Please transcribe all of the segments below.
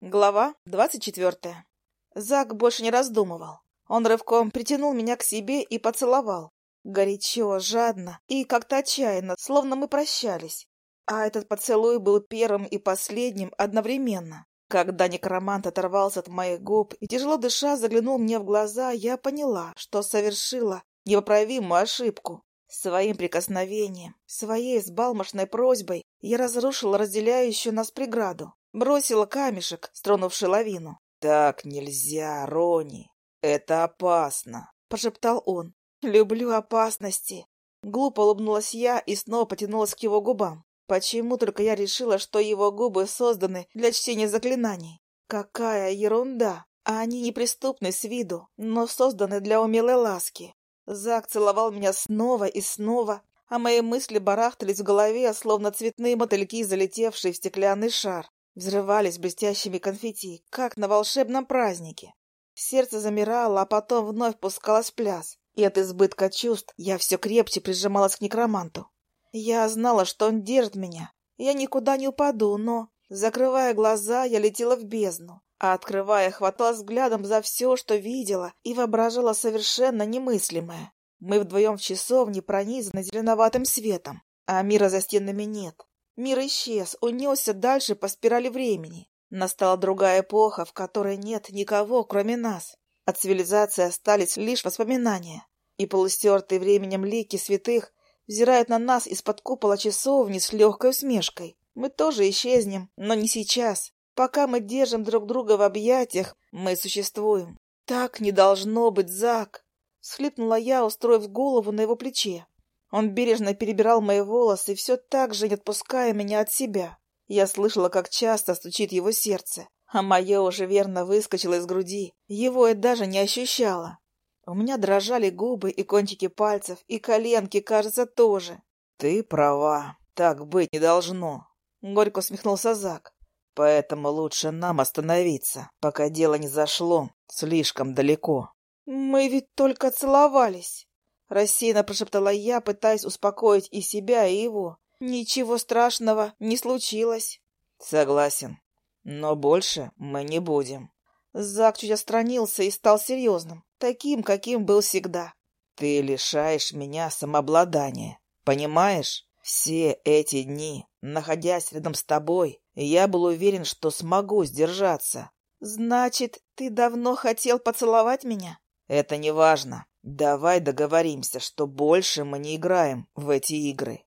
Глава двадцать четвертая. Зак больше не раздумывал. Он рывком притянул меня к себе и поцеловал. Горячо, жадно и как-то отчаянно, словно мы прощались. А этот поцелуй был первым и последним одновременно. Когда некромант оторвался от моих губ и, тяжело дыша, заглянул мне в глаза, я поняла, что совершила непоправимую ошибку. Своим прикосновением, своей сбалмошной просьбой я разрушила разделяющую нас преграду. Бросила камешек, стронувший лавину. «Так нельзя, Рони. Это опасно», — пошептал он. «Люблю опасности». Глупо улыбнулась я и снова потянулась к его губам. Почему только я решила, что его губы созданы для чтения заклинаний? Какая ерунда! А они неприступны с виду, но созданы для умелой ласки. Зак целовал меня снова и снова, а мои мысли барахтались в голове, словно цветные мотыльки, залетевшие в стеклянный шар взрывались блестящими конфетти, как на волшебном празднике. Сердце замирало, а потом вновь пускалось в пляс, и от избытка чувств я все крепче прижималась к некроманту. Я знала, что он держит меня. Я никуда не упаду, но, закрывая глаза, я летела в бездну, а открывая, хватала взглядом за все, что видела, и воображала совершенно немыслимое. Мы вдвоем в часовне пронизаны зеленоватым светом, а мира за стенами нет. Мир исчез, унесся дальше по спирали времени. Настала другая эпоха, в которой нет никого, кроме нас. От цивилизации остались лишь воспоминания. И полустертые временем лики святых взирают на нас из-под купола часовни с легкой усмешкой. Мы тоже исчезнем, но не сейчас. Пока мы держим друг друга в объятиях, мы существуем. Так не должно быть, Зак! Схлипнула я, устроив голову на его плече. Он бережно перебирал мои волосы, все так же не отпуская меня от себя. Я слышала, как часто стучит его сердце, а мое уже верно выскочило из груди. Его я даже не ощущала. У меня дрожали губы и кончики пальцев, и коленки, кажется, тоже. — Ты права, так быть не должно, — горько усмехнулся Зак. — Поэтому лучше нам остановиться, пока дело не зашло слишком далеко. — Мы ведь только целовались. Рассеянно прошептала я, пытаясь успокоить и себя, и его. Ничего страшного не случилось. Согласен. Но больше мы не будем. Зак чуть отстранился и стал серьезным, таким, каким был всегда. Ты лишаешь меня самообладания, понимаешь? Все эти дни, находясь рядом с тобой, я был уверен, что смогу сдержаться. Значит, ты давно хотел поцеловать меня? Это не важно. Давай договоримся, что больше мы не играем в эти игры.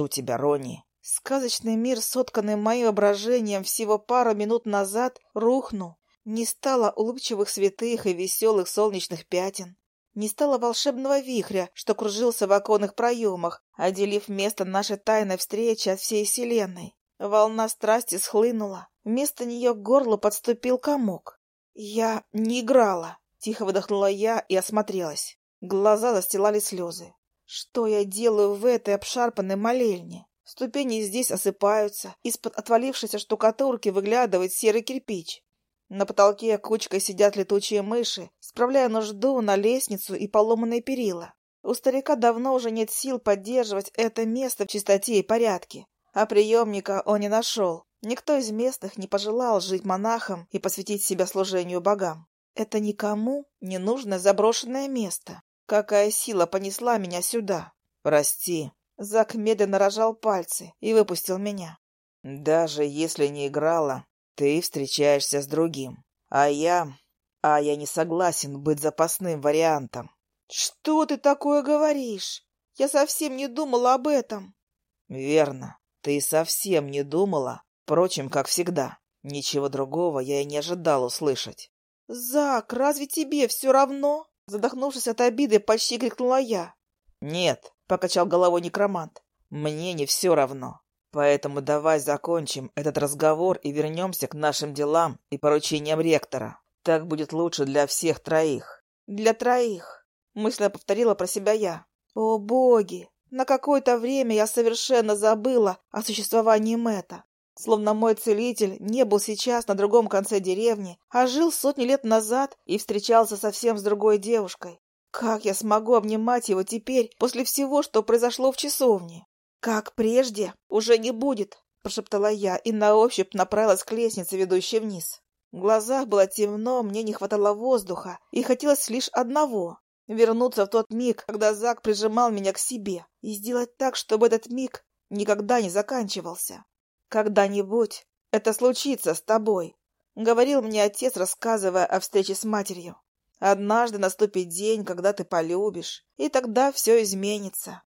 У тебя, Рони. Сказочный мир, сотканный моим воображением всего пару минут назад, рухнул. Не стало улыбчивых святых и веселых солнечных пятен. Не стало волшебного вихря, что кружился в оконных проемах, отделив место нашей тайной встречи от всей вселенной. Волна страсти схлынула. Вместо нее к горлу подступил комок. Я не играла. Тихо выдохнула я и осмотрелась. Глаза застилали слезы. Что я делаю в этой обшарпанной молельне? Ступени здесь осыпаются, из-под отвалившейся штукатурки выглядывает серый кирпич. На потолке кучкой сидят летучие мыши, справляя нужду на лестницу и поломанные перила. У старика давно уже нет сил поддерживать это место в чистоте и порядке. А приемника он не нашел. Никто из местных не пожелал жить монахом и посвятить себя служению богам. Это никому не нужное заброшенное место. Какая сила понесла меня сюда? Прости. Зак медленно рожал пальцы и выпустил меня. Даже если не играла, ты встречаешься с другим. А я... А я не согласен быть запасным вариантом. Что ты такое говоришь? Я совсем не думала об этом. Верно. Ты совсем не думала. Впрочем, как всегда. Ничего другого я и не ожидал услышать. «Зак, разве тебе все равно?» Задохнувшись от обиды, почти крикнула я. «Нет», — покачал головой некромант, — «мне не все равно. Поэтому давай закончим этот разговор и вернемся к нашим делам и поручениям ректора. Так будет лучше для всех троих». «Для троих», — мысленно повторила про себя я. «О, боги! На какое-то время я совершенно забыла о существовании Мэтта. Словно мой целитель не был сейчас на другом конце деревни, а жил сотни лет назад и встречался совсем с другой девушкой. Как я смогу обнимать его теперь, после всего, что произошло в часовне? Как прежде, уже не будет, прошептала я и на ощупь направилась к лестнице, ведущей вниз. В глазах было темно, мне не хватало воздуха, и хотелось лишь одного — вернуться в тот миг, когда Зак прижимал меня к себе, и сделать так, чтобы этот миг никогда не заканчивался. «Когда-нибудь это случится с тобой», — говорил мне отец, рассказывая о встрече с матерью. «Однажды наступит день, когда ты полюбишь, и тогда все изменится.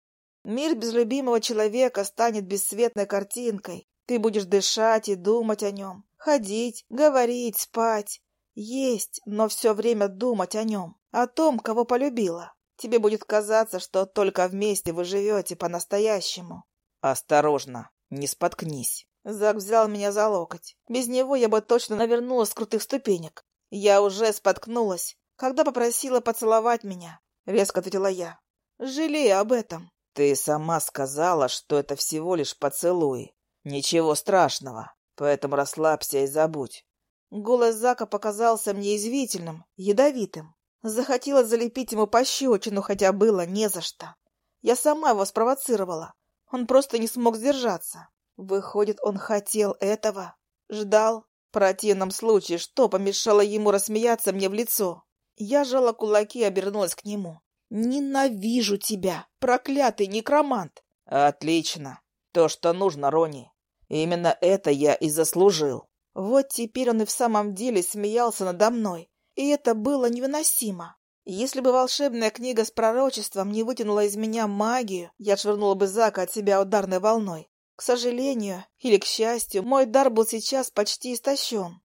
Мир без любимого человека станет бесцветной картинкой. Ты будешь дышать и думать о нем, ходить, говорить, спать, есть, но все время думать о нем, о том, кого полюбила. Тебе будет казаться, что только вместе вы живете по-настоящему. Осторожно, не споткнись. Зак взял меня за локоть. Без него я бы точно навернулась с крутых ступенек. Я уже споткнулась, когда попросила поцеловать меня. Резко ответила я. Жалею об этом. Ты сама сказала, что это всего лишь поцелуй. Ничего страшного, поэтому расслабься и забудь. Голос Зака показался мне извительным, ядовитым. Захотелось залепить ему пощечину, хотя было не за что. Я сама его спровоцировала. Он просто не смог сдержаться. Выходит, он хотел этого. Ждал. В противном случае, что помешало ему рассмеяться мне в лицо? Я жала кулаки и обернулась к нему. «Ненавижу тебя, проклятый некромант!» «Отлично. То, что нужно, Рони. Именно это я и заслужил». Вот теперь он и в самом деле смеялся надо мной, и это было невыносимо. Если бы волшебная книга с пророчеством не вытянула из меня магию, я швырнула бы Зака от себя ударной волной. К сожалению, или к счастью, мой дар был сейчас почти истощен.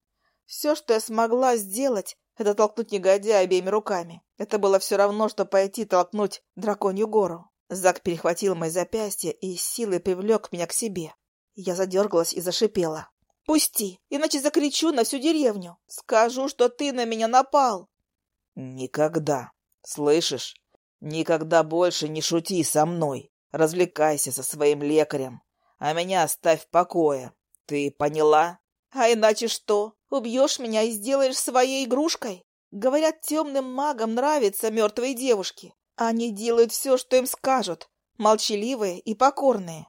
Все, что я смогла сделать, это толкнуть негодяя обеими руками. Это было все равно, что пойти толкнуть драконью гору. Зак перехватил мои запястья и силой привлек меня к себе. Я задергалась и зашипела. «Пусти, иначе закричу на всю деревню. Скажу, что ты на меня напал». «Никогда. Слышишь? Никогда больше не шути со мной. Развлекайся со своим лекарем, а меня оставь в покое. Ты поняла?» «А иначе что? Убьешь меня и сделаешь своей игрушкой?» Говорят, темным магам нравятся мертвые девушки. Они делают все, что им скажут, молчаливые и покорные.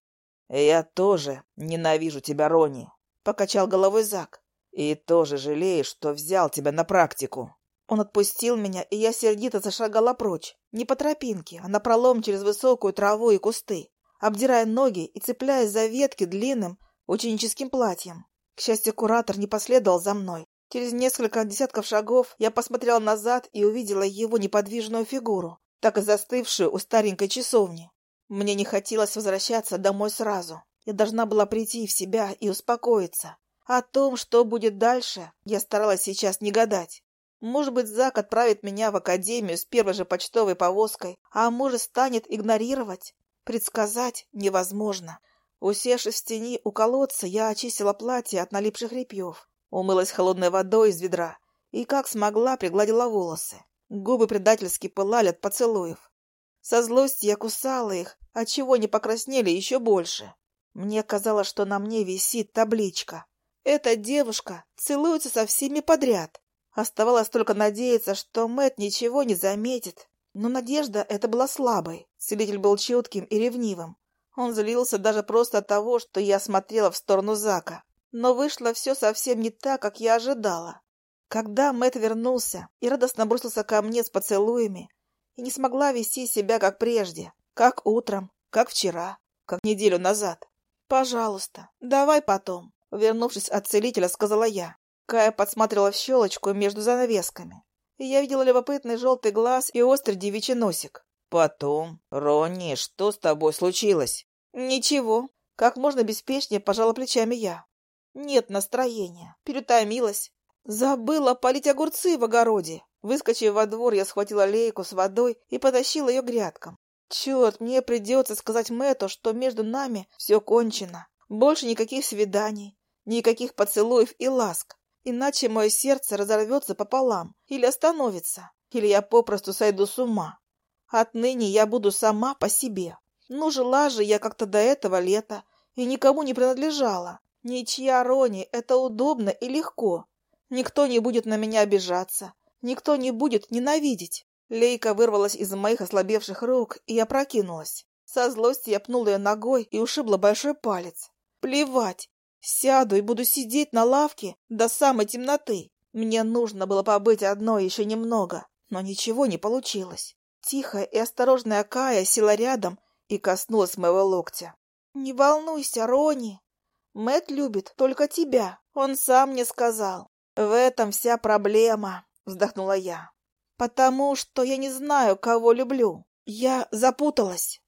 «Я тоже ненавижу тебя, Рони», — покачал головой Зак. «И тоже жалею, что взял тебя на практику». Он отпустил меня, и я сердито зашагала прочь. Не по тропинке, а напролом через высокую траву и кусты, обдирая ноги и цепляясь за ветки длинным ученическим платьем. К счастью, куратор не последовал за мной. Через несколько десятков шагов я посмотрела назад и увидела его неподвижную фигуру, так и застывшую у старенькой часовни. Мне не хотелось возвращаться домой сразу. Я должна была прийти в себя и успокоиться. О том, что будет дальше, я старалась сейчас не гадать. Может быть, Зак отправит меня в академию с первой же почтовой повозкой, а может, станет игнорировать. Предсказать невозможно. Усевшись в тени у колодца, я очистила платье от налипших репьев, умылась холодной водой из ведра и, как смогла, пригладила волосы. Губы предательски пылали от поцелуев. Со злости я кусала их, отчего не покраснели еще больше. Мне казалось, что на мне висит табличка. Эта девушка целуется со всеми подряд. Оставалось только надеяться, что Мэт ничего не заметит. Но надежда эта была слабой. Целитель был чутким и ревнивым. Он злился даже просто от того, что я смотрела в сторону Зака. Но вышло все совсем не так, как я ожидала. Когда Мэт вернулся и радостно бросился ко мне с поцелуями, и не смогла вести себя как прежде, как утром, как вчера, как неделю назад. «Пожалуйста, давай потом», — вернувшись от целителя, сказала я. Кая подсматривала в щелочку между занавесками. Я видела любопытный желтый глаз и острый девичий носик. «Потом? Ронни, что с тобой случилось?» «Ничего». Как можно беспечнее пожала плечами я. «Нет настроения. Перетомилась. Забыла полить огурцы в огороде». Выскочив во двор, я схватила лейку с водой и потащила ее грядкам. Черт, мне придется сказать Мэтту, что между нами все кончено. Больше никаких свиданий, никаких поцелуев и ласк. Иначе мое сердце разорвется пополам или остановится, или я попросту сойду с ума. Отныне я буду сама по себе. Ну, жила же я как-то до этого лета и никому не принадлежала. Ничья Рони, это удобно и легко. Никто не будет на меня обижаться, никто не будет ненавидеть. Лейка вырвалась из моих ослабевших рук и опрокинулась. Со злости я пнула ее ногой и ушибла большой палец. Плевать. Сяду и буду сидеть на лавке до самой темноты. Мне нужно было побыть одной еще немного, но ничего не получилось. Тихая и осторожная Кая села рядом и коснулась моего локтя. «Не волнуйся, Рони. Мэт любит только тебя. Он сам мне сказал. В этом вся проблема», — вздохнула я. «Потому что я не знаю, кого люблю. Я запуталась».